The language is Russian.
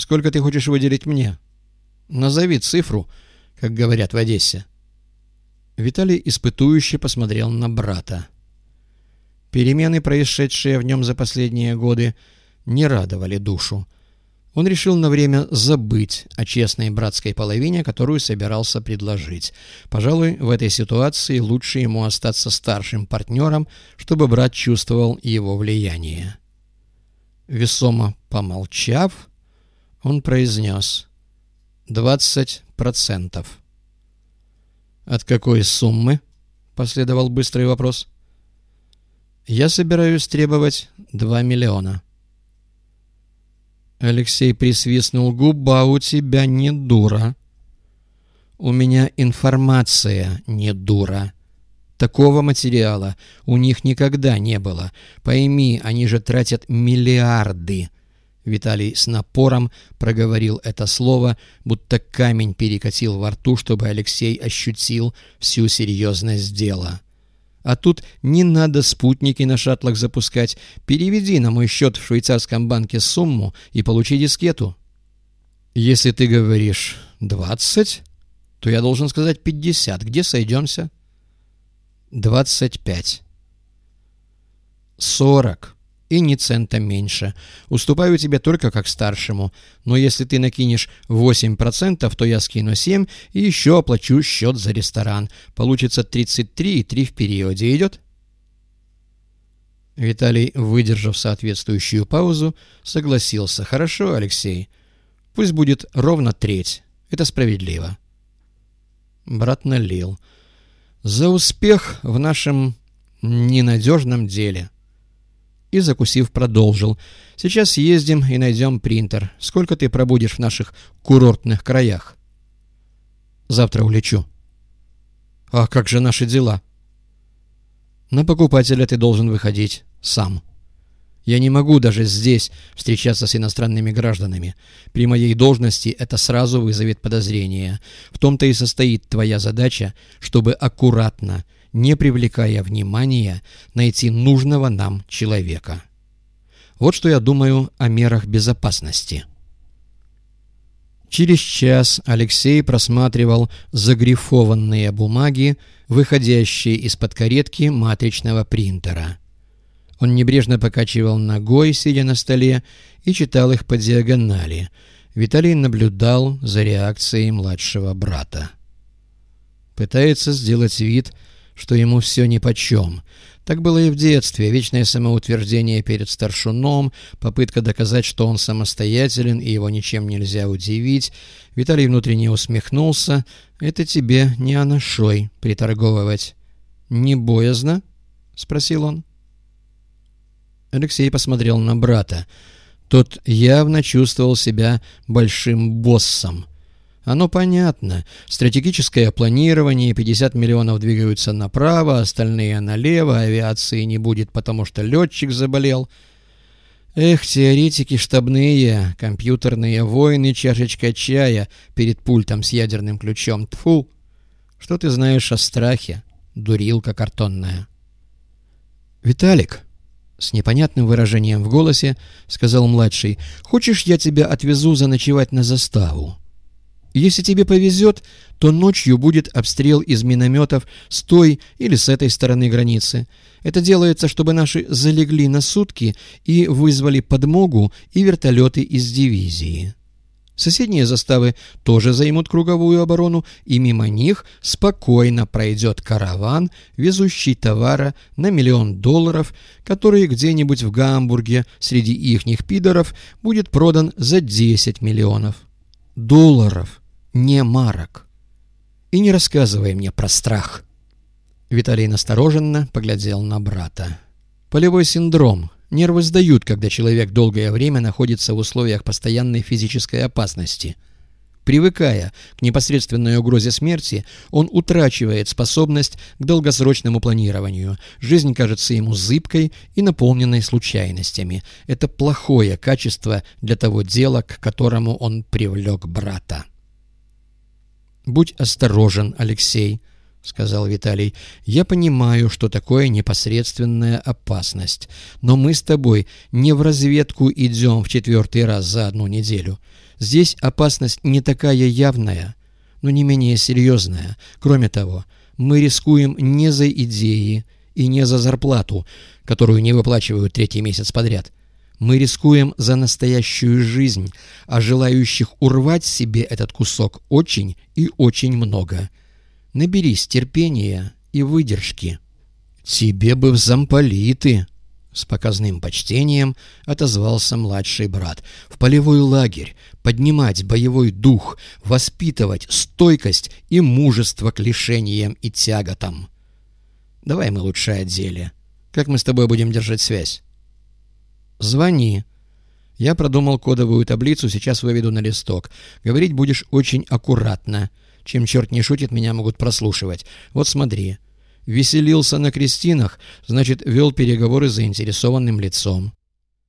Сколько ты хочешь выделить мне? Назови цифру, как говорят в Одессе. Виталий испытующе посмотрел на брата. Перемены, происшедшие в нем за последние годы, не радовали душу. Он решил на время забыть о честной братской половине, которую собирался предложить. Пожалуй, в этой ситуации лучше ему остаться старшим партнером, чтобы брат чувствовал его влияние. Весомо помолчав, он произнес «двадцать процентов». «От какой суммы?» — последовал быстрый вопрос. «Я собираюсь требовать два миллиона». Алексей присвистнул. «Губа у тебя не дура». «У меня информация не дура». Такого материала у них никогда не было. Пойми, они же тратят миллиарды. Виталий с напором проговорил это слово, будто камень перекатил во рту, чтобы Алексей ощутил всю серьезность дела. А тут не надо спутники на шаттлах запускать. Переведи на мой счет в швейцарском банке сумму и получи дискету. Если ты говоришь «двадцать», то я должен сказать «пятьдесят». Где сойдемся? «Двадцать пять». «Сорок» и ни цента меньше. Уступаю тебе только как старшему, но если ты накинешь 8%, то я скину 7 и еще оплачу счет за ресторан. Получится 33 и 3 в периоде. Идет? Виталий, выдержав соответствующую паузу, согласился. Хорошо, Алексей. Пусть будет ровно треть. Это справедливо. Брат налил. За успех в нашем ненадежном деле. — и, закусив, продолжил. «Сейчас съездим и найдем принтер. Сколько ты пробудешь в наших курортных краях?» «Завтра улечу». «А как же наши дела?» «На покупателя ты должен выходить сам». Я не могу даже здесь встречаться с иностранными гражданами. При моей должности это сразу вызовет подозрение. В том-то и состоит твоя задача, чтобы аккуратно, не привлекая внимания, найти нужного нам человека. Вот что я думаю о мерах безопасности. Через час Алексей просматривал загрифованные бумаги, выходящие из-под каретки матричного принтера. Он небрежно покачивал ногой, сидя на столе, и читал их по диагонали. Виталий наблюдал за реакцией младшего брата. Пытается сделать вид, что ему все нипочем. Так было и в детстве. Вечное самоутверждение перед старшуном, попытка доказать, что он самостоятелен и его ничем нельзя удивить. Виталий внутренне усмехнулся. «Это тебе не анашой приторговывать». «Не боязно?» — спросил он. Алексей посмотрел на брата. Тот явно чувствовал себя большим боссом. Оно понятно. Стратегическое планирование, 50 миллионов двигаются направо, остальные налево, авиации не будет, потому что летчик заболел. Эх, теоретики штабные, компьютерные войны, чашечка чая перед пультом с ядерным ключом. Тфу! Что ты знаешь о страхе, дурилка картонная? «Виталик!» С непонятным выражением в голосе сказал младший. «Хочешь, я тебя отвезу заночевать на заставу? Если тебе повезет, то ночью будет обстрел из минометов с той или с этой стороны границы. Это делается, чтобы наши залегли на сутки и вызвали подмогу и вертолеты из дивизии». Соседние заставы тоже займут круговую оборону, и мимо них спокойно пройдет караван, везущий товара на миллион долларов, который где-нибудь в Гамбурге среди ихних пидоров будет продан за 10 миллионов. Долларов, не марок. И не рассказывай мне про страх. Виталий настороженно поглядел на брата. Полевой синдром — Нервы сдают, когда человек долгое время находится в условиях постоянной физической опасности. Привыкая к непосредственной угрозе смерти, он утрачивает способность к долгосрочному планированию. Жизнь кажется ему зыбкой и наполненной случайностями. Это плохое качество для того дела, к которому он привлек брата. «Будь осторожен, Алексей», —— сказал Виталий. «Я понимаю, что такое непосредственная опасность. Но мы с тобой не в разведку идем в четвертый раз за одну неделю. Здесь опасность не такая явная, но не менее серьезная. Кроме того, мы рискуем не за идеи и не за зарплату, которую не выплачивают третий месяц подряд. Мы рискуем за настоящую жизнь, а желающих урвать себе этот кусок очень и очень много». Наберись терпения и выдержки. Тебе бы в замполиты, с показным почтением отозвался младший брат. В полевой лагерь, поднимать боевой дух, воспитывать стойкость и мужество к лишениям и тяготам. Давай мы лучше о деле. Как мы с тобой будем держать связь? Звони. Я продумал кодовую таблицу, сейчас выведу на листок. Говорить будешь очень аккуратно. Чем черт не шутит, меня могут прослушивать. Вот смотри. Веселился на крестинах, значит, вел переговоры с заинтересованным лицом.